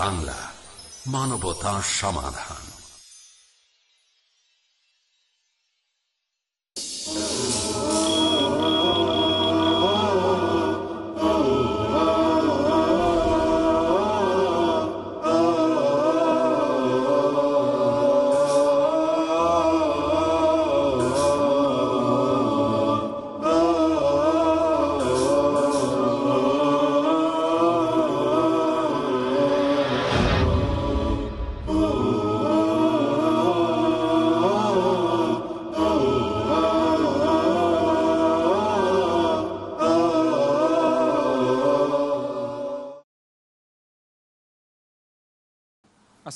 বাংলা মানবতা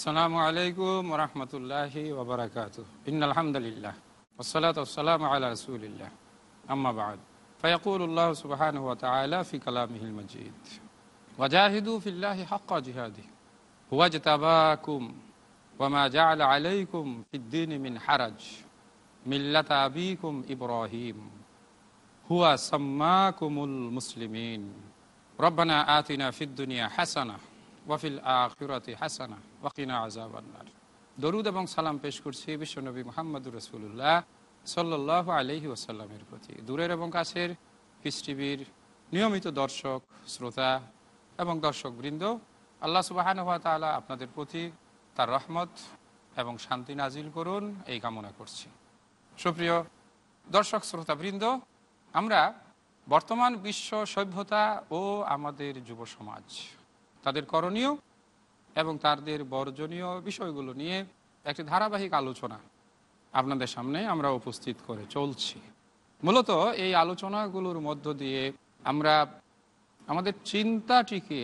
السلام عليكم ورحمة الله وبركاته. إن الحمد لله والصلاة والسلام على رسول الله. أما بعد فيقول الله سبحانه وتعالى في كلامه المجيد وجاهدوا في الله حق جهاده هو اجتباكم وما جعل عليكم في الدين من حرج ملة أبيكم إبراهيم هو سماكم المسلمين. ربنا آتنا في الدنيا حسنة ওয়াফিল আখিরাতে হাসানা ওয়াকিনা আজাবান্নার দরুদ এবং সালাম পেশ করছি বিশ্বনবী মোহাম্মদুর রসুল্লাহ সাল্লাহ আলহি ওসাল্লামের প্রতি। দূরের এবং কাছের পিস নিয়মিত দর্শক, শ্রোতা এবং দর্শক বৃন্দ আল্লাহ সুবাহান তালা আপনাদের প্রতি তার রহমত এবং শান্তি নাজিল করুন, এই কামনা করছি। সুপ্রিয় দর্শক শ্রোতা বৃন্দ আমরা বর্তমান বিশ্ব সভ্যতা ও আমাদের যুব সমাজ তাদের করণীয় এবং তাদের বর্জনীয় বিষয়গুলো নিয়ে একটি ধারাবাহিক আলোচনা আপনাদের সামনে আমরা উপস্থিত করে চলছি। মূলত এই আলোচনাগুলোর মধ্য দিয়ে আমরা আমাদের চিন্তাটিকে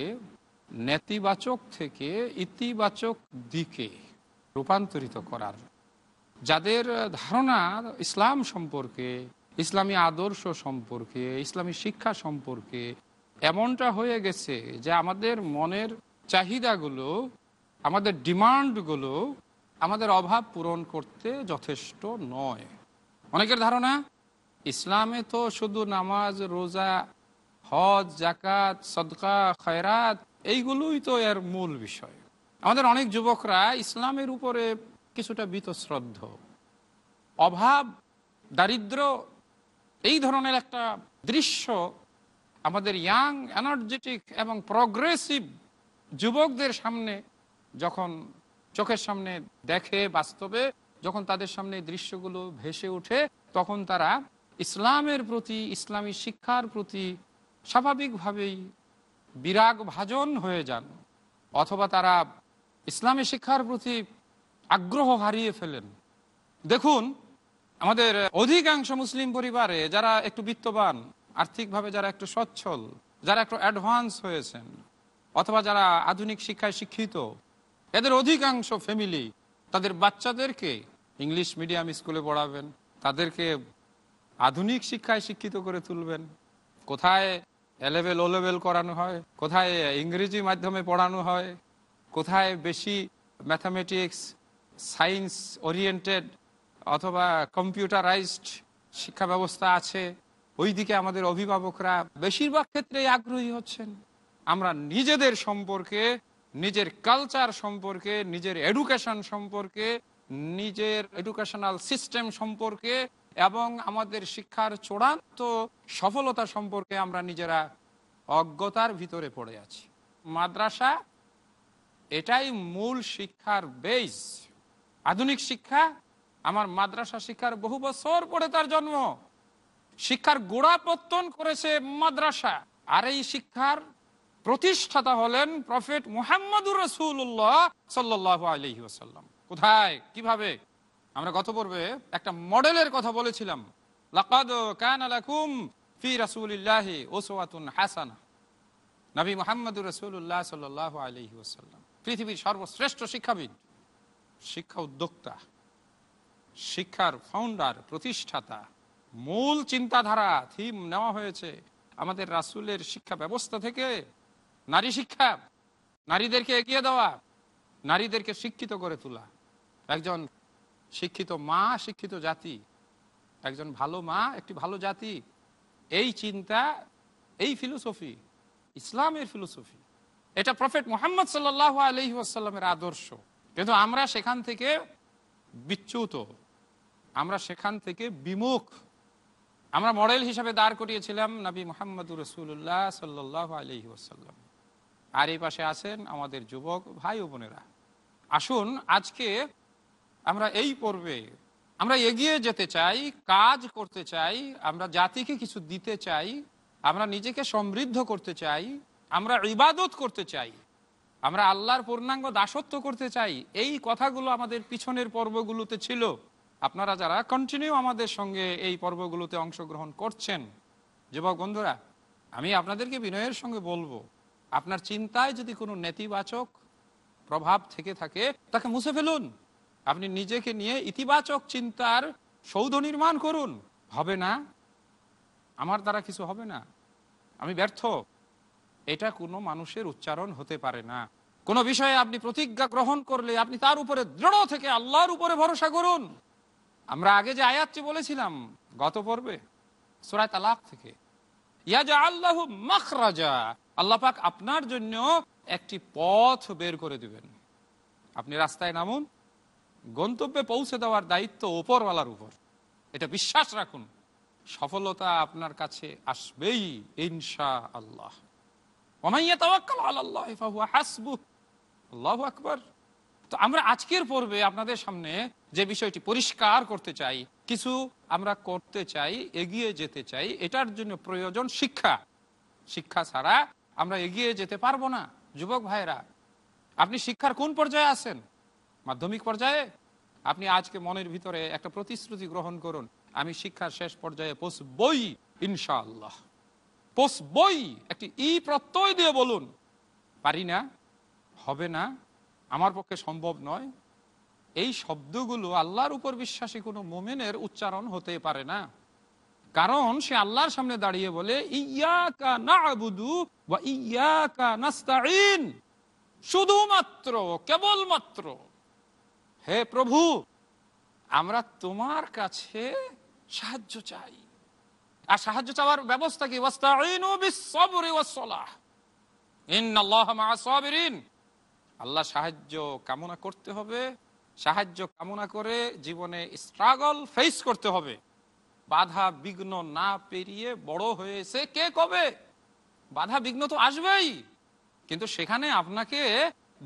নেতিবাচক থেকে ইতিবাচক দিকে রূপান্তরিত করার, যাদের ধারণা ইসলাম সম্পর্কে, ইসলামী আদর্শ সম্পর্কে, ইসলামী শিক্ষা সম্পর্কে এমনটা হয়ে গেছে যে আমাদের মনের চাহিদাগুলো, আমাদের ডিমান্ডগুলো আমাদের অভাব পূরণ করতে যথেষ্ট নয়। অনেকের ধারণা, ইসলামে তো শুধু নামাজ, রোজা, হজ জাকাত সদকা, খয়রাত, এইগুলোই তো এর মূল বিষয়। আমাদের অনেক যুবকরা ইসলামের উপরে কিছুটা বিতশ্রদ্ধ। অভাব, দারিদ্র, এই ধরনের একটা দৃশ্য আমাদের ইয়াং এনার্জেটিক এবং প্রগ্রেসিভ যুবকদের সামনে যখন চোখের সামনে দেখে বাস্তবে, যখন তাদের সামনে দৃশ্যগুলো ভেসে ওঠে, তখন তারা ইসলামের প্রতি, ইসলামী শিক্ষার প্রতি স্বাভাবিকভাবেই বিরাগ ভাজন হয়ে যান অথবা তারা ইসলামী শিক্ষার প্রতি আগ্রহ হারিয়ে ফেলেন। দেখুন, আমাদের অধিকাংশ মুসলিম পরিবারে যারা একটু বিত্তবান আর্থিকভাবে যারা একটু সচ্ছল, যারা একটু অ্যাডভান্স হয়েছেন, অথবা যারা আধুনিক শিক্ষায় শিক্ষিত, এদের অধিকাংশ ফ্যামিলি তাদের বাচ্চাদেরকে ইংলিশ মিডিয়াম স্কুলে পড়াবেন, তাদেরকে আধুনিক শিক্ষায় শিক্ষিত করে তুলবেন। কোথায় এলেভেল ও লেভেল করানো হয়, কোথায় ইংরেজি মাধ্যমে পড়ানো হয়, কোথায় বেশি ম্যাথামেটিক্স সায়েন্স ওরিয়েন্টেড অথবা কম্পিউটারাইজড শিক্ষা ব্যবস্থা আছে। ওই দিকে আমাদের অভিভাবকরা বেশিরভাগ ক্ষেত্রেই আগ্রহী হচ্ছেন। আমরা নিজেদের সম্পর্কে, নিজের কালচার সম্পর্কে, নিজের এডুকেশন সম্পর্কে, নিজের এডুকেশনাল সিস্টেম সম্পর্কে এবং আমাদের শিক্ষার চূড়ান্ত সফলতা সম্পর্কে আমরা নিজেরা অজ্ঞতার ভিতরে পড়ে আছি। মাদ্রাসা এটাই মূল শিক্ষার বেস আধুনিক শিক্ষা, আমার মাদ্রাসা শিক্ষার বহু বছর পরে তার জন্ম। শিক্ষার গোড়াপত্তন করেছে মাদ্রাসা। আর এই শিক্ষার প্রতিষ্ঠাতা হলেন প্রফেট মুহাম্মদুর রসুল্লাহ সাল্লাহ আলহি কোথায়? কীভাবে? আমরা গত পর্বে একটা মডেলের কথা বলেছিলাম। লাকাদ কান ফি হাসানা। পৃথিবীর সর্বশ্রেষ্ঠ শিক্ষাবিদ, শিক্ষা উদ্যোক্তা, শিক্ষার ফাউন্ডার প্রতিষ্ঠাতা। মূল চিন্তাধারা থিম নেওয়া হয়েছে আমাদের রাসুলের শিক্ষা ব্যবস্থা থেকে। নারী শিক্ষা, নারীদেরকে এগিয়ে দেওয়া, নারীদেরকে শিক্ষিত করে তোলা। একজন শিক্ষিত মা, শিক্ষিত জাতি, একজন ভালো মা, একটি ভালো জাতি, এই চিন্তা, এই ফিলোসফি ইসলামের ফিলোসফি এটা প্রফেট মোহাম্মদ সাল্লাহ আলহি আসাল্লামের আদর্শ। কিন্তু আমরা সেখান থেকে বিচ্যুত, আমরা সেখান থেকে বিমুখ। আমরা মডেল হিসাবে দাঁড় করিয়েছিলাম নবী মোহাম্মদুর রসুল্লাহ সাল্লাহ আলহি আসাল্লাম আর এই পাশে আছেন আমাদের যুবক ভাই ও বোনেরা। আসুন আজকে আমরা এই পর্বে আমরা এগিয়ে যেতে চাই, কাজ করতে চাই, আমরা জাতিকে কিছু দিতে চাই, আমরা নিজেকে সমৃদ্ধ করতে চাই, আমরা ইবাদত করতে চাই, আমরা আল্লাহর পূর্ণাঙ্গ দাসত্ব করতে চাই। এই কথাগুলো আমাদের পিছনের পর্বগুলোতে ছিল। আপনারা যারা কন্টিনিউ আমাদের সঙ্গে এই পর্বগুলোতে অংশগ্রহণ করছেন, যুবক বন্ধুরা, আমি আপনাদেরকে বিনয়ের সঙ্গে বলব, আপনার চিন্তায় যদি কোনো নেতিবাচক প্রভাব থেকে থাকে, তাকে মুছে ফেলুন। আপনি নিজেকে নিয়ে ইতিবাচক চিন্তার সৌধ নির্মাণ করুন। হবে না? আমার দ্বারা কিছু হবে না? আমি ব্যর্থ? এটা কোনো মানুষের উচ্চারণ হতে পারে না। কোনো বিষয়ে আপনি প্রতিজ্ঞা গ্রহণ করলে আপনি তার উপরে, দৃঢ় থেকে আল্লাহর উপরে ভরসা করুন। আমরা আগে যে আয়াতটি বলেছিলাম গত পর্বে সুরায় তালাক থেকে ইয়াজা আল্লাহ আল্লাপাক আপনার জন্য একটি পথ বের করে দিবেন। আপনি রাস্তায় নামুন, গন্তব্যে পৌঁছে দেওয়ার দায়িত্ব ওপরওয়ালার উপর। এটা বিশ্বাস রাখুন, সফলতা আপনার কাছে আসবেই ইনশা আল্লাহ আল্লাহ আকবর। তো আমরা আজকের পর্বে আপনাদের সামনে যে বিষয়টি পরিষ্কার করতে চাই, কিছু আমরা করতে চাই, এগিয়ে যেতে চাই, এটার জন্য প্রয়োজন শিক্ষা। শিক্ষা ছাড়া আমরা এগিয়ে যেতে পারব না, যুবক ভাইরা আপনি শিক্ষার কোন পর্যায়ে আছেন? মাধ্যমিক পর্যায়ে? আপনি আজকে মনের ভিতরে একটা প্রতিশ্রুতি গ্রহণ করুন, আমি শিক্ষার শেষ পর্যায়ে বই ইনশাআল্লাহ। বই একটি ই প্রত্যয় দিয়ে বলুন, পারি না? হবে না? আমার পক্ষে সম্ভব নয়? এই শব্দগুলো আল্লাহর উপর বিশ্বাসী কোনো মোমেনের উচ্চারণ হতে পারে না। কারণ সে আল্লাহর সামনে দাঁড়িয়ে বলে ইয়াকা না ইয়াকা শুধুমাত্র, কেবলমাত্র, হে প্রভু, আমরা তোমার কাছে সাহায্য চাই। আর সাহায্য চাওয়ার ব্যবস্থা কি? আল্লাহ সাহায্য কামনা করতে হবে। সাহায্য কামনা করে জীবনে স্ট্রাগল ফেস করতে হবে। বাধা বিঘ্ন না পেরিয়ে বড় হয়েছে কে কবে? বাধা বিঘ্ন তো আসবেই। কিন্তু সেখানে আপনাকে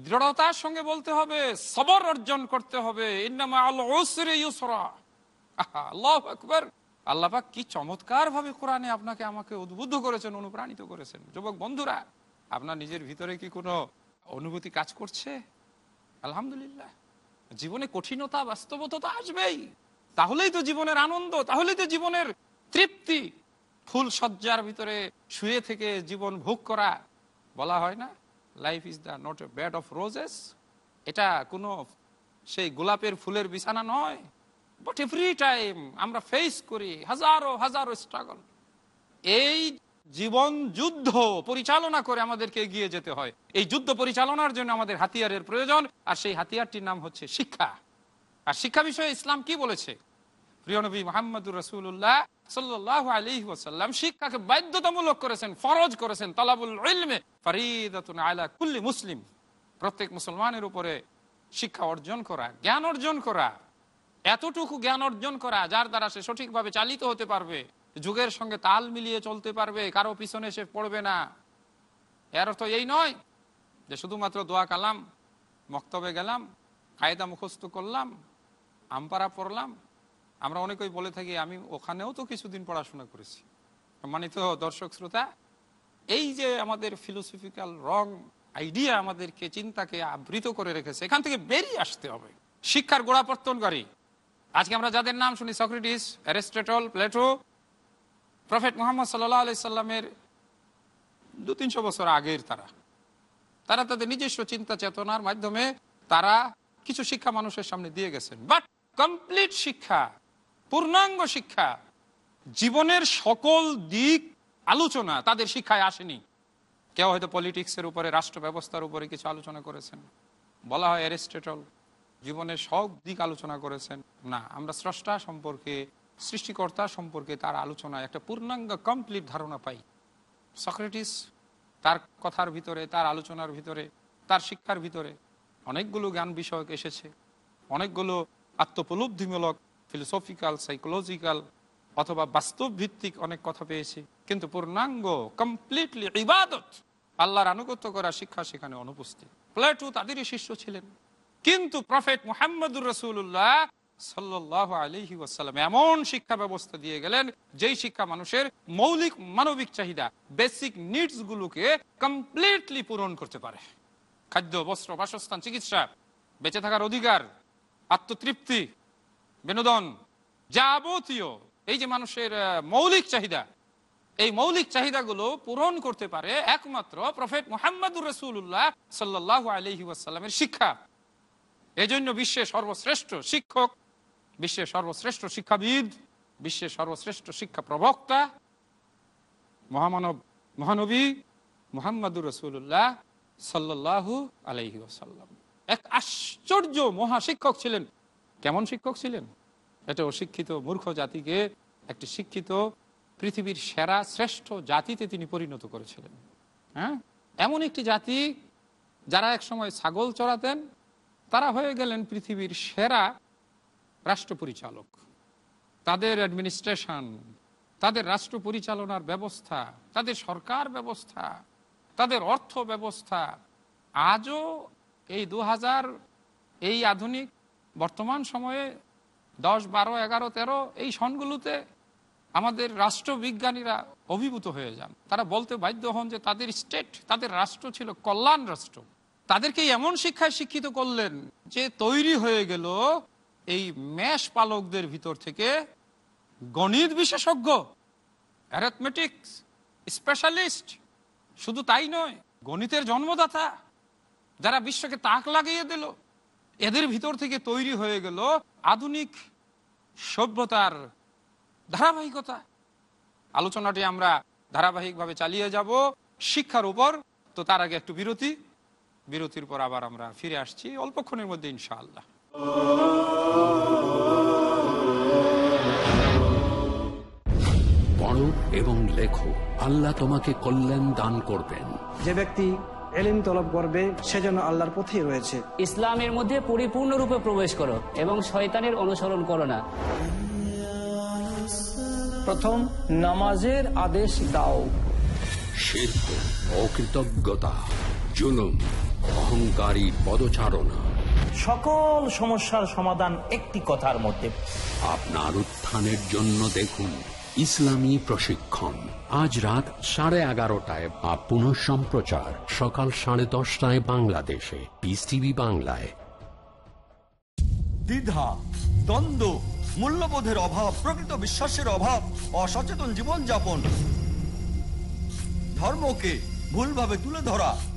দৃঢ়তার সঙ্গে বলতে হবে, সবর অর্জন করতে হবে। আল্লাপাক কি চমৎকার ভাবে কোরআনে আপনাকে আমাকে উদ্বুদ্ধ করেছেন, অনুপ্রাণিত করেছেন। যুবক বন্ধুরা, আপনার নিজের ভিতরে কি কোনো অনুভূতি কাজ করছে? আলহামদুলিল্লাহ। জীবনে কঠিনতা, বাস্তবতা তো আসবেই। তাহলেই তো জীবনের আনন্দ, তাহলেই তো জীবনের তৃপ্তি। ফুল সজ্জার ভিতরে শুয়ে থেকে জীবন ভোগ করা, বলা হয় না? Life is the not a bed of roses এটা কোনো সেই গোলাপের ফুলের বিছানা নয়। বাট এভরি টাইম আমরা ফেস করি, হাজারো হাজারো স্ট্রাগল এই জীবন যুদ্ধ পরিচালনা করে আমাদেরকে এগিয়ে যেতে হয়। এই যুদ্ধ পরিচালনার জন্য আমাদের হাতিয়ারের প্রয়োজন, আর সেই হাতিয়ারটির নাম হচ্ছে শিক্ষা। আর শিক্ষা বিষয়ে ইসলাম কি বলেছে? প্রিয় নবী মোহাম্মদুর রসুল্লাহ সাল্লাহ আলী ওসাল্লাম শিক্ষাকে বাধ্যতামূলক করেছেন, ফরজ করেছেন তালাবুল ইলমে আলা কুল্লি মুসলিম। প্রত্যেক মুসলমানের উপরে শিক্ষা অর্জন করা, জ্ঞান অর্জন করা, এতটুকু জ্ঞান অর্জন করা যার দ্বারা সে সঠিকভাবে চালিত হতে পারবে। যুগের সঙ্গে তাল মিলিয়ে চলতে পারবে, কারও পিছনে সে পড়বে না। এর অর্থ এই নয় যে শুধুমাত্র দোয়া কালাম, মক্তবে গেলাম, কায়দা মুখস্থ করলাম আমপারা পড়লাম। আমরা অনেকেই বলে থাকি, আমি ওখানেও তো কিছুদিন পড়াশোনা করেছি। সম্মানিত দর্শক শ্রোতা, এই যে আমাদের ফিলোসফিক্যাল রং আইডিয়া আমাদেরকে, চিন্তাকে আবৃত করে রেখেছে, এখান থেকে বেরিয়ে আসতে হবে। শিক্ষার গোড়াপত্তনকারী আজকে আমরা যাদের নাম শুনি, Socrates, Aristotle, Plato prophet Muhammad সাল্লাহ আলি সাল্লামের দু তিনশো বছর আগের তারা। তারা তাদের নিজস্ব চিন্তা চেতনার মাধ্যমে তারা কিছু শিক্ষা মানুষের সামনে দিয়ে গেছেন। বাট কমপ্লিট শিক্ষা, পূর্ণাঙ্গ শিক্ষা, জীবনের সকল দিক আলোচনা তাদের শিক্ষায় আসেনি। কেউ হয়তো পলিটিক্সের উপরে, রাষ্ট্র ব্যবস্থার উপরে কিছু আলোচনা করেছেন। বলা হয় অ্যারিস্টেটল, জীবনের সব দিক আলোচনা করেছেন। না, আমরা স্রষ্টা সম্পর্কে সৃষ্টিকর্তা সম্পর্কে তার আলোচনায় একটা পূর্ণাঙ্গ কমপ্লিট ধারণা পাই। সক্রেটিস তার কথার ভিতরে, তার আলোচনার ভিতরে, তার শিক্ষার ভিতরে অনেকগুলো জ্ঞান বিষয়ক এসেছে। অনেকগুলো আত্মপলব্ধিমূলক ফিলোসফিক্যাল সাইকোলজিক্যাল অথবা বাস্তব ভিত্তিক অনেক কথা পেয়েছি। কিন্তু পূর্ণাঙ্গ কমপ্লিটলি ইবাদত আল্লাহর আনুগত্য করা শিক্ষা সেখানে অনুপস্থিত। প্লেটু তাদেরই শিষ্য ছিলেন। কিন্তু প্রফেট মোহাম্মদুর রসুল্লাহ সাল্লাহ আলহি ওয়াসাল্লাম এমন শিক্ষা ব্যবস্থা দিয়ে গেলেন, যেই শিক্ষা মানুষের মৌলিক মানবিক চাহিদা বেসিক নিডস গুলোকে কমপ্লিটলি পূরণ করতে পারে। খাদ্য, বস্ত্র, বাসস্থান, চিকিৎসা, বেঁচে থাকার অধিকার, আত্মতৃপ্তি, বিনোদন যাবতীয় এই যে মানুষের মৌলিক চাহিদা, এই মৌলিক চাহিদাগুলো পূরণ করতে পারে একমাত্র প্রফেট মোহাম্মদুর রসুল্লাহ সাল্লাহ আলহি শিক্ষা। এজন্য বিশ্বের সর্বশ্রেষ্ঠ শিক্ষক বিশ্বের সর্বশ্রেষ্ঠ শিক্ষাবিদ, বিশ্বের সর্বশ্রেষ্ঠ শিক্ষা প্রবক্তা, মহামানব, মহানবী মোহাম্মদুর রসুল্লাহ সাল্লাহু আলহি ওসাল্লাম এক আশ্চর্য মহাশিক্ষক ছিলেন। কেমন শিক্ষক ছিলেন? এটা অশিক্ষিত মূর্খ জাতিকে একটি শিক্ষিত পৃথিবীর সেরা, শ্রেষ্ঠ জাতিতে তিনি পরিণত করেছিলেন। হ্যাঁ? এমন একটি জাতি যারা এক সময় ছাগল চড়াতেন, তারা হয়ে গেলেন পৃথিবীর সেরা রাষ্ট্র পরিচালক তাদের অ্যাডমিনিস্ট্রেশন তাদের রাষ্ট্র পরিচালনার ব্যবস্থা, তাদের সরকার ব্যবস্থা, তাদের অর্থ ব্যবস্থা, আজও এই দু হাজার এই আধুনিক বর্তমান সময়ে দশ, বারো, এগারো, তেরো এই সনগুলোতে আমাদের রাষ্ট্রবিজ্ঞানীরা অভিভূত হয়ে যান। তারা বলতে বাধ্য হন যে তাদের স্টেট তাদের রাষ্ট্র ছিল কল্যাণ রাষ্ট্র। তাদেরকে এমন শিক্ষায় শিক্ষিত করলেন যে তৈরি হয়ে গেল এই মেষ পালকদের ভিতর থেকে গণিত বিশেষজ্ঞ অ্যারেথমেটিক্স স্পেশালিস্ট শুধু তাই নয়, গণিতের জন্মদাতা, যারা বিশ্বকে তাক লাগিয়ে দিল, এদের ভিতর থেকে তৈরি হয়ে গেল আধুনিক সভ্যতার ধারাবাহিকতা। আলোচনাটি আমরা ধারাবাহিকভাবে চালিয়ে যাব শিক্ষার উপর। তো তার আগে একটু বিরতি। বিরতির পর আবার আমরা ফিরে আসছি অল্পক্ষণের মধ্যে, ইনশাআল্লাহ। পড়ো এবং লেখো আল্লাহ তোমাকে কল্যাণ দান করবেন। যে ব্যক্তি এলিম তলব করবে সেজন্য আল্লাহর পথেই রয়েছে। ইসলামের মধ্যে পরিপূর্ণরূপে প্রবেশ করো এবং শয়তানের অনুসরণ করো না। প্রথম নামাজের আদেশ দাও। শিল্প অকৃতজ্ঞতা জুলুম অহংকারী পদচারণা। সকল সমস্যার সমাধান একটি কথার মধ্যে। আপনার উত্থানের জন্য দেখুন ইসলামী প্রশিক্ষণ। আজ রাত সাড়ে এগারোটায় বা পুনঃ সম্প্রচার সকাল সাড়ে দশটায় বাংলাদেশে। পিস টিভি বাংলায়। দ্বিধা দ্বন্দ্ব মূল্যবোধের অভাব প্রকৃত বিশ্বাসের অভাব অসচেতন জীবনযাপন ধর্মকে ভুলভাবে তুলে ধরা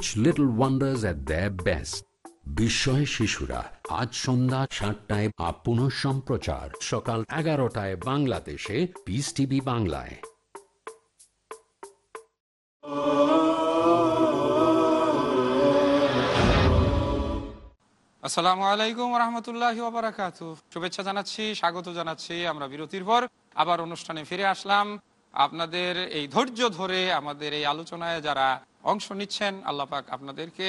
such little wonders at their best. বিস্ময় শিশুরা, আজ সন্ধ্যা সাতটায় আপন সম্প্রচার, সকাল এগারোটায় বাংলাদেশে পিস টিভি বাংলায়। আসসালামু আলাইকুম রহমতুল্লাহ ওবরাকাত। শুভেচ্ছা জানাচ্ছি, স্বাগত জানাচ্ছি, আমরা বিরতির পর আবার অনুষ্ঠানে ফিরে আসলাম। আপনাদের এই ধৈর্য ধরে আমাদের এই আলোচনায় যারা অংশ নিচ্ছেন আল্লাপাক আপনাদেরকে।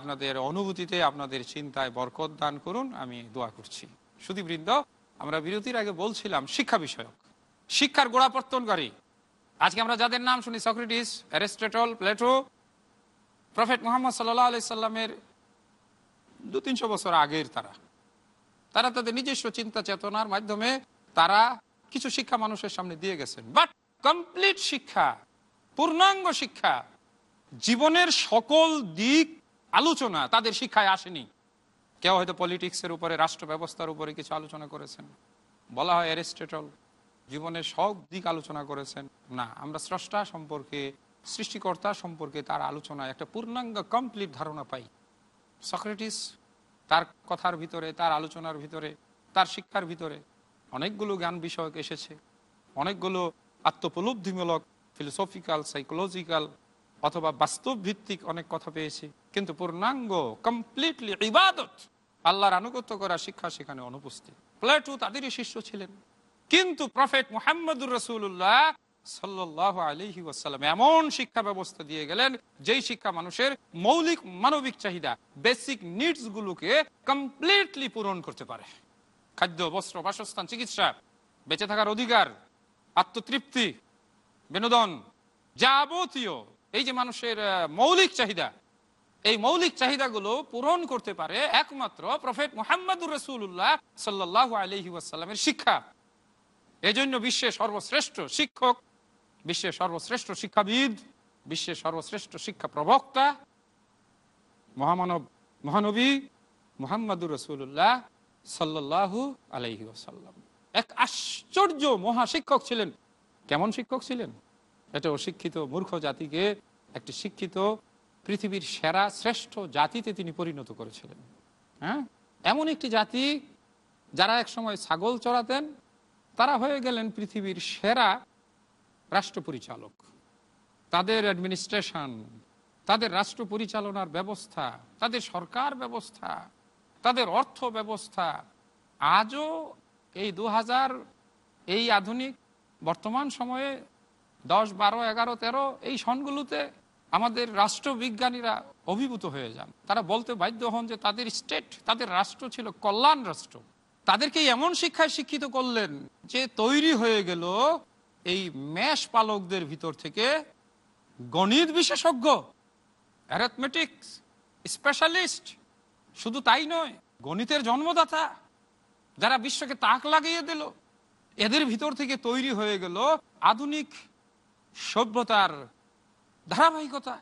আপনাদের অনুভূতিতে আপনাদের চিন্তায় বরকত দান করুন, আমি দোয়া করছি। সুদীবৃন্দ আমরা বিরতির আগে বলছিলাম শিক্ষা বিষয়ক। শিক্ষার গোড়াপত্তনকারী আজকে আমরা যাদের নাম শুনি, Socrates, Aristotle, Plato, prophet Muhammad সাল্লাহ আলি সাল্লামের দু তিনশো বছর আগের তারা। তারা তাদের নিজস্ব চিন্তা চেতনার মাধ্যমে তারা কিছু শিক্ষা মানুষের সামনে দিয়ে গেছেন। বাট কমপ্লিট শিক্ষা, পূর্ণাঙ্গ শিক্ষা জীবনের সকল দিক আলোচনা তাদের শিক্ষায় আসেনি। কেউ হয়তো পলিটিক্সের উপরে রাষ্ট্র ব্যবস্থার উপরে কিছু আলোচনা করেছেন। বলা হয় অ্যারিস্টেটল জীবনের সব দিক আলোচনা করেছেন। না, আমরা স্রষ্টা সম্পর্কে, সৃষ্টিকর্তা সম্পর্কে তার আলোচনায় একটা পূর্ণাঙ্গ কমপ্লিট ধারণা পাই। সক্রেটিস তার কথার ভিতরে, তার আলোচনার ভিতরে, তার শিক্ষার ভিতরে অনেকগুলো জ্ঞান বিষয়ক এসেছে। অনেকগুলো আত্মপলব্ধিমূলক ফিলোসফিক্যাল সাইকোলজিক্যাল অথবা বাস্তব ভিত্তিক অনেক কথা পেয়েছি। কিন্তু পূর্ণাঙ্গ কমপ্লিটলি ইবাদত আল্লাহর আনুগত্য করা শিক্ষা সেখানে অনুপস্থিত। প্লেটু তাদেরই শিষ্য ছিলেন। কিন্তু প্রফেট মোহাম্মদুর রসুল্লাহ সাল্লাহ আলহি এমন শিক্ষা ব্যবস্থা দিয়ে গেলেন, যেই শিক্ষা মানুষের মৌলিক মানবিক চাহিদা বেসিক নিডস গুলোকে কমপ্লিটলি পূরণ করতে পারে। খাদ্য, বস্ত্র, বাসস্থান, চিকিৎসা, বেঁচে থাকার অধিকার, আত্মতৃপ্তি, বিনোদন যাবতীয় এই যে মানুষের মৌলিক চাহিদা, এই মৌলিক চাহিদাগুলো পূরণ করতে পারে একমাত্র প্রফেট মোহাম্মদুর রসুল্লাহ সাল্লাহ আলহি ওয়াসাল্লামের শিক্ষা। এজন্য বিশ্বের সর্বশ্রেষ্ঠ শিক্ষক, বিশ্বের সর্বশ্রেষ্ঠ শিক্ষাবিদ, বিশ্বের সর্বশ্রেষ্ঠ শিক্ষা প্রবক্তা, মহামানব, মহানবী মোহাম্মদুর রসুল্লাহ সাল্লাহু আলহি এক আশ্চর্য মহা শিক্ষক ছিলেন। কেমন শিক্ষক ছিলেন? এটা অশিক্ষিত মূর্খ জাতিকে একটি শিক্ষিত পৃথিবীর সেরা, শ্রেষ্ঠ জাতিতে তিনি পরিণত করেছিলেন। হ্যাঁ? এমন একটি জাতি যারা একসময় ছাগল চড়াতেন, তারা হয়ে গেলেন পৃথিবীর সেরা রাষ্ট্র পরিচালক। তাদের অ্যাডমিনিস্ট্রেশন তাদের রাষ্ট্র পরিচালনার ব্যবস্থা, তাদের সরকার ব্যবস্থা, তাদের অর্থ ব্যবস্থা, আজও এই দু হাজার, এই আধুনিক বর্তমান সময়ে দশ, বারো, এগারো, তেরো, এই সনগুলোতে আমাদের রাষ্ট্রবিজ্ঞানীরা অভিভূত হয়ে যান। তারা বলতে বাধ্য হন যে তাদের স্টেট, তাদের রাষ্ট্র ছিল কল্যাণ রাষ্ট্র। তাদেরকে এমন শিক্ষায় শিক্ষিত করলেন যে তৈরি হয়ে গেল এই ম্যাশ পালকদের ভিতর থেকে গণিত বিশেষজ্ঞ অ্যারেথমেটিক্স স্পেশালিস্ট শুধু তাই নয়, গণিতের জন্মদাতা, যারা বিশ্বকে তাক লাগিয়ে দিল। এদের ভিতর থেকে তৈরি হয়ে গেল আধুনিক সভ্যতার ধারাবাহিকতা।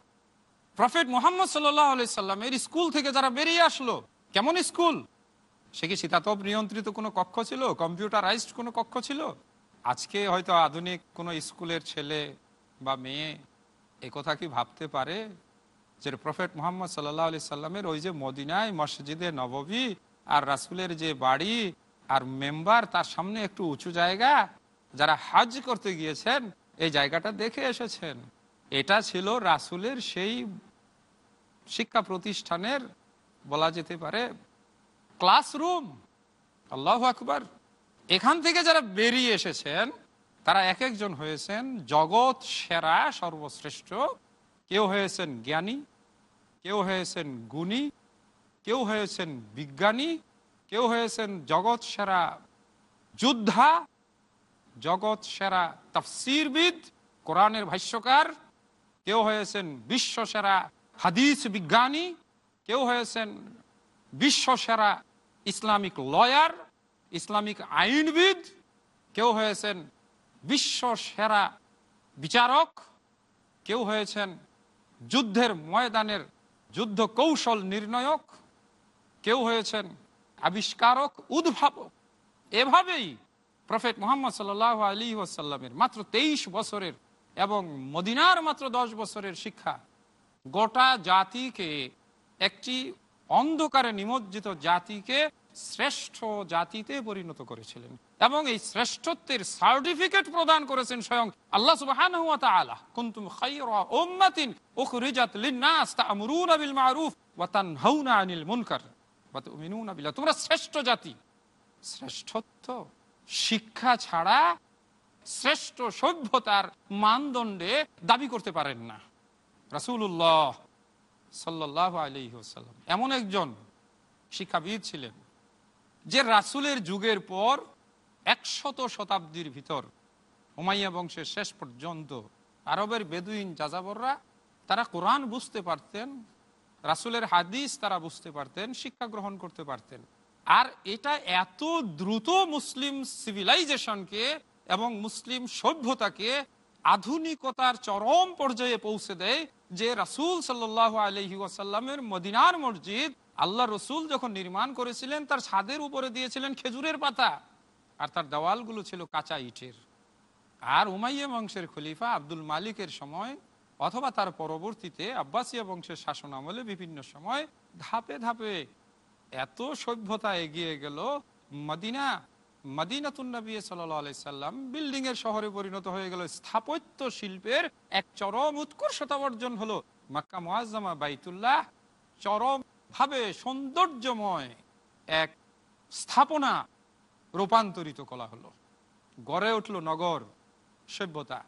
প্রফেট মোহাম্মদ সাল্লাহ সাল্লামের স্কুল থেকে যারা বেরিয়ে আসলো, কেমন স্কুল? সে কি শীতাতপ নিয়ন্ত্রিত কোনো কক্ষ ছিল? কম্পিউটারাইজড কোনো কক্ষ ছিল? আজকে হয়তো আধুনিক কোনো স্কুলের ছেলে বা মেয়ে কথা কি ভাবতে পারে যে প্রফেট মোহাম্মদ সাল্লাহ আলি সাল্লামের ওই যে মদিনায় মসজিদে নববী আর রাসুলের যে বাড়ি আর মেম্বার তার সামনে একটু উঁচু জায়গা যারা হাজ করতে গিয়েছেন এই জায়গাটা দেখে এসেছেন। এটা ছিল রাসুলের সেই শিক্ষা প্রতিষ্ঠানের, বলা যেতে পারে, ক্লাসরুম। আল্লাহ আকবার। এখান থেকে যারা বেরিয়ে এসেছেন, তারা এক একজন হয়েছেন জগৎ সেরা সর্বশ্রেষ্ঠ। কেউ হয়েছেন জ্ঞানী, কেউ হয়েছেন গুণী, কেউ হয়েছেন বিজ্ঞানী, কেউ হয়েছেন জগৎ সেরা যোদ্ধা। জগৎ সেরা তফসিরবিদ, কোরআনের ভাষ্যকার, কেউ হয়েছেন বিশ্ব সেরা হাদিস বিজ্ঞানী, কেউ হয়েছেন বিশ্ব সেরা ইসলামিক লয়ার, ইসলামিক আইনবিদ, কেউ হয়েছেন বিশ্ব সেরা বিচারক, কেউ হয়েছেন যুদ্ধের ময়দানের যুদ্ধ কৌশল নির্ণায়ক, কেউ হয়েছেন আবিষ্কারক, উদ্ভাবক। এভাবেই প্রফেট মোহাম্মদ সাল আলী ওয়াসাল্লামের মাত্র তেইশ বছরের এবং মদিনার মাত্র দশ বছরের শিক্ষা গোটা জাতিকে, একটি অন্ধকারে নিমজ্জিত জাতিকে শ্রেষ্ঠ জাতিতে পরিণত করেছিলেন এবং এই শ্রেষ্ঠত্বের সার্টিফিকেট প্রদান করেছেন স্বয়ং আল্লাহ সুবহান তোমরা শ্রেষ্ঠ জাতি। শ্রেষ্ঠত্ব শিক্ষা ছাড়া শ্রেষ্ঠ সভ্যতার মানদণ্ডে দাবি করতে পারেন না। রাসুল্লাহ সাল্লাহ আলহিহাল্লাম এমন একজন শিক্ষাবিদ ছিলেন, যে রাসুলের যুগের পর একশত শতাব্দীর ভিতর হুমাইয়া বংশের শেষ পর্যন্ত আরবের বেদুইন যাযাবররা তারা কোরআন বুঝতে পারতেন, রাসুলের হাদিস তারা বুঝতে পারতেন, শিক্ষা গ্রহণ করতে পারতেন। আর এটা এত দ্রুত মুসলিম সিভিলাইজেশনকে এবং মুসলিম সভ্যতাকে আধুনিকতার চরম পর্যায়ে পৌঁছে দেয় যে রাসুল সাল্লাহ আলহি ওয়াসাল্লামের মদিনার মসজিদ আল্লাহ রসুল যখন নির্মাণ করেছিলেন, তার ছাদের উপরে দিয়েছিলেন খেজুরের পাতা আর তার দেওয়ালগুলো ছিল কাঁচা ইটের। আর উমাইয়া বংশের খলিফা আব্দুল মালিকের সময় অথবা তার পরবর্তীতে আব্বাসিয়া বংশের শাসন আমলে বিভিন্ন সময় ধাপে ধাপে এত সভ্যতা এগিয়ে গেল, মদিনা মদিনাতুন্নবী সাল্লাম বিল্ডিং এর শহরে পরিণত হয়ে গেল। স্থাপত্য শিল্পের এক চরম উৎকর্ষতা অর্জন হলো মাক্কা মোয়াজ্জামা বাইতুল্লাহ। চরম ভাবে সৌন্দর্যময় এক স্থাপনা রূপান্তরিত করা হলো। গড়ে উঠল নগর, সভ্যতা।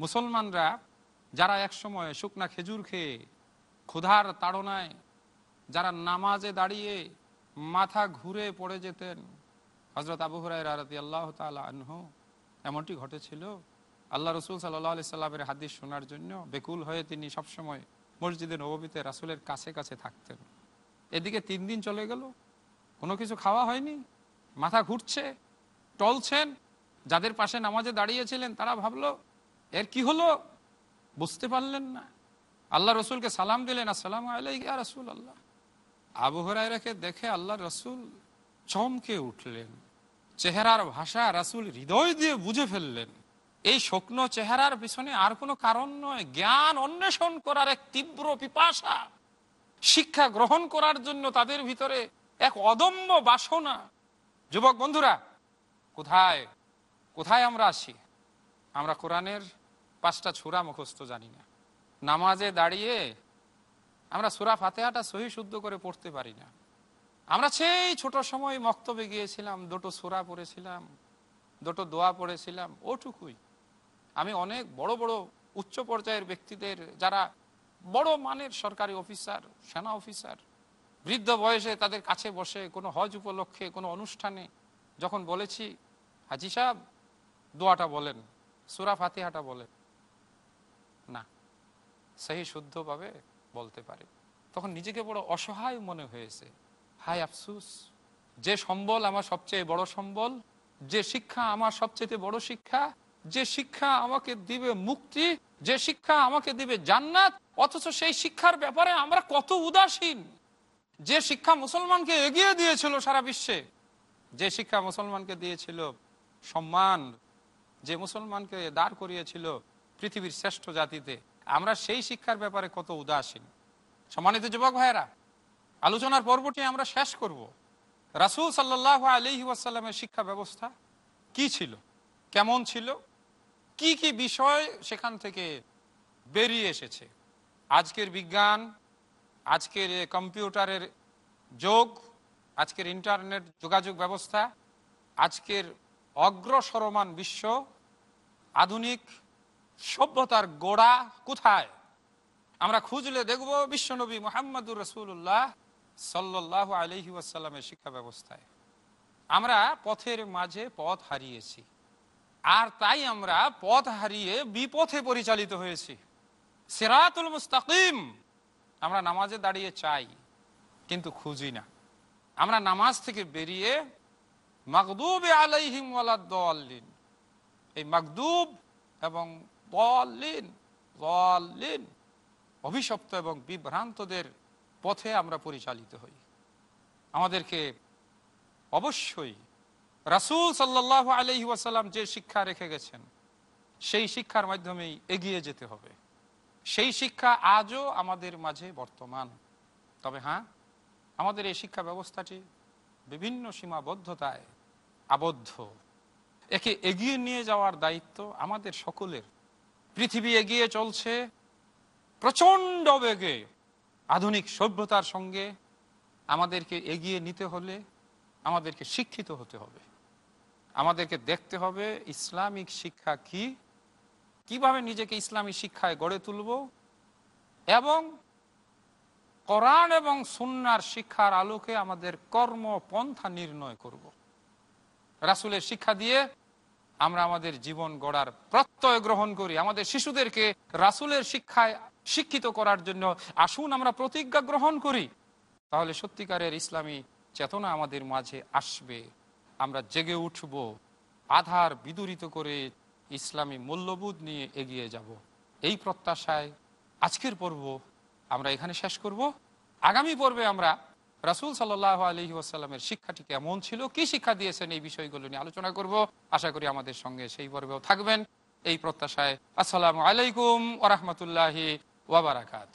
মুসলমানরা যারা একসময় শুকনা খেজুর খেয়ে ক্ষুধার তাড়নায় যারা নামাজে দাঁড়িয়ে মাথা ঘুরে পড়ে যেতেন হজরত আবু হরাই রারতি আল্লাহ আনহু, এমনটি ঘটেছিল। আল্লাহ রসুল সাল্লাহ আলি সাল্লামের হাদিস শোনার জন্য বেকুল হয়ে তিনি সবসময় মসজিদে নবমীতে রাসুলের কাছে কাছে থাকতেন। এদিকে তিন দিন চলে গেল, কোনো কিছু খাওয়া হয়নি, মাথা ঘুরছে, টলছেন, যাদের পাশে নামাজে দাঁড়িয়েছিলেন তারা ভাবলো, এর কি হলো? বুঝতে পারলেন না। আল্লাহ রসুলকে সালাম দিলেন, আসসালাম আলাইকা রসুল আল্লাহ আবু হরাইরাকে দেখে আল্লাহ রসুল চমকে উঠলেন। চেহারার ভাষা রাসুল হৃদয় দিয়ে বুঝে ফেললেন। এই শুকনো চেহারার পিছনে আর কোনো কারণ নয়, জ্ঞান অন্বেষণ করার এক তীব্র পিপাসা। শিক্ষা গ্রহণ করার জন্য তাদের ভিতরে এক অদম্য বাসনা। যুবক বন্ধুরা, কোথায়? কোথায় আমরা আসি আমরা কোরআনের পাঁচটা ছুরা মুখস্থ জানি না। নামাজে দাঁড়িয়ে আমরা সুরা ফাতেহাটা সহি শুদ্ধ করে পড়তে পারি না। আমরা সেই ছোট সময় মক্তবে গিয়েছিলাম, দুটো সুরা পড়েছিলাম, দুটো দোয়া পড়েছিলাম, ওটুকুই। আমি অনেক বড় বড় উচ্চ পর্যায়ের ব্যক্তিদের, যারা বড় মানের সরকারি অফিসার, সেনা অফিসার, বৃদ্ধ বয়সে তাদের কাছে বসে, কোনো হজ উপলক্ষে, কোনো অনুষ্ঠানে, যখন বলেছি, হাজি সাহেব, দোয়াটা বলেন, সুরা ফাতিহাটা বলেন। না। সেই শুদ্ধভাবে বলতে পারে। তখন নিজেকে বড় অসহায় মনে হয়েছে। হায় আফসুস, যে সম্বল আমার সবচেয়ে বড় সম্বল, যে শিক্ষা আমার সবচেয়ে বড় শিক্ষা, যে শিক্ষা আমাকে দিবে মুক্তি, যে শিক্ষা আমাকে দিবে জান্নাত, অথচ সেই শিক্ষার ব্যাপারে আমরা কত উদাসীন। যে শিক্ষা মুসলমানকে এগিয়ে দিয়েছিল সারা বিশ্বে, যে শিক্ষা মুসলমানকে দিয়েছিল সম্মান, যে মুসলমানকে দাঁড় করিয়েছিল পৃথিবীর শ্রেষ্ঠ জাতিতে আমরা সেই শিক্ষার ব্যাপারে কত উদাসীন। সম্মানিত যুবক ভাইয়েরা, আলোচনার পর্বটি আমরা শেষ করব। রাসুল সাল্লাহ আলহি ওয়াসাল্লামের শিক্ষা ব্যবস্থা কি ছিল? কেমন ছিল? কি কি বিষয় সেখান থেকে বেরিয়ে এসেছে? আজকের বিজ্ঞান, আজকের কম্পিউটারের যোগ, আজকের ইন্টারনেট যোগাযোগ ব্যবস্থা, আজকের অগ্রসরমান বিশ্ব, আধুনিক সভ্যতার গোড়া কোথায়? আমরা খুঁজলে দেখব বিশ্বনবী মোহাম্মদুর রসুল্লাহ সাল্লাহ আলহি আসাল্লামের শিক্ষা ব্যবস্থায় আমরা পথের মাঝে পথ হারিয়েছি। আর তাই আমরা পথ হারিয়ে বিপথে পরিচালিত হয়েছি। সেরাতুল মুস্তাকিম। আমরা নামাজে দাঁড়িয়ে চাই, কিন্তু খুঁজি না। আমরা নামাজ থেকে বেরিয়ে মাকদুব আলাইহিম ওয়ালাদ্দিন এই মাকদুব এবং অভিশপ্ত এবং বিভ্রান্তদের পথে আমরা পরিচালিত হই। আমাদেরকে অবশ্যই রাসুল সাল্লাহ আলহি ওয়াসাল্লাম যে শিক্ষা রেখে গেছেন, সেই শিক্ষার মাধ্যমেই এগিয়ে যেতে হবে। সেই শিক্ষা আজও আমাদের মাঝে বর্তমান। তবে হ্যাঁ আমাদের এই শিক্ষা ব্যবস্থাটি বিভিন্ন সীমাবদ্ধতায় আবদ্ধ। একে এগিয়ে নিয়ে যাওয়ার দায়িত্ব আমাদের সকলের। পৃথিবী এগিয়ে চলছে প্রচণ্ড বেগে আধুনিক সভ্যতার সঙ্গে আমাদেরকে এগিয়ে নিতে হলে আমাদেরকে শিক্ষিত হতে হবে আমাদেরকে দেখতে হবে ইসলামিক শিক্ষা কি, কীভাবে নিজেকে ইসলামী শিক্ষায় গড়ে তুলব এবং কোরআন এবং সুন্নার শিক্ষার আলোকে আমাদের কর্মপন্থা নির্ণয় করব। রাসুলের শিক্ষা দিয়ে আমরা আমাদের জীবন গড়ার প্রত্যয় গ্রহণ করি। আমাদের শিশুদেরকে রাসুলের শিক্ষায় শিক্ষিত করার জন্য আসুন আমরা প্রতিজ্ঞা গ্রহণ করি। তাহলে সত্যিকারের ইসলামী চেতনা আমাদের মাঝে আসবে। আমরা জেগে উঠব, আধার বিদুরিত করে ইসলামী মূল্যবোধ নিয়ে এগিয়ে যাব। এই প্রত্যাশায় আজকের পর্ব আমরা এখানে শেষ করব। আগামী পর্বে আমরা রাসুল সাল্লাহ আলহি আসাল্লামের শিক্ষাটি কেমন ছিল? কি শিক্ষা দিয়েছেন এই বিষয়গুলো নিয়ে আলোচনা করব। আশা করি আমাদের সঙ্গে সেই পর্বেও থাকবেন। এই প্রত্যাশায় আসসালামু আলাইকুম ওরহমতুল্লাহি ওয়াবারাকাত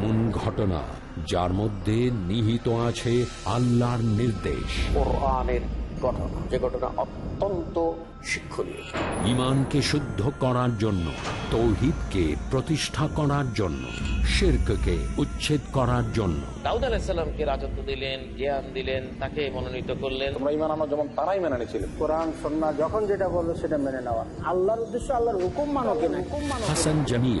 এমন ঘটনা যার মধ্যে নিহিত আছে আল্লাহর নির্দেশ। কোরআনের ঘটনা। যে ঘটনা অত্যন্ত শিক্ষণীয়। ইমানকে শুদ্ধ করার জন্য তৌহিদকে প্রতিষ্ঠা করার জন্য শিরককে উচ্ছেদ করার জন্য। দাউদ আলাহিসাল্লামকে রাজত্ব দিলেন জ্ঞান দিলেন তাকে মনোনীত করলেন। তোমরা ইমান আনো যেমন তারাই মেনে নিয়েছিল। কোরআন সন্না যখন যেটা বলল সেটা মেনে নেওয়া। আল্লাহর উদ্দেশ্য আল্লাহর হুকুম মানো কিনা। হাসান জামিল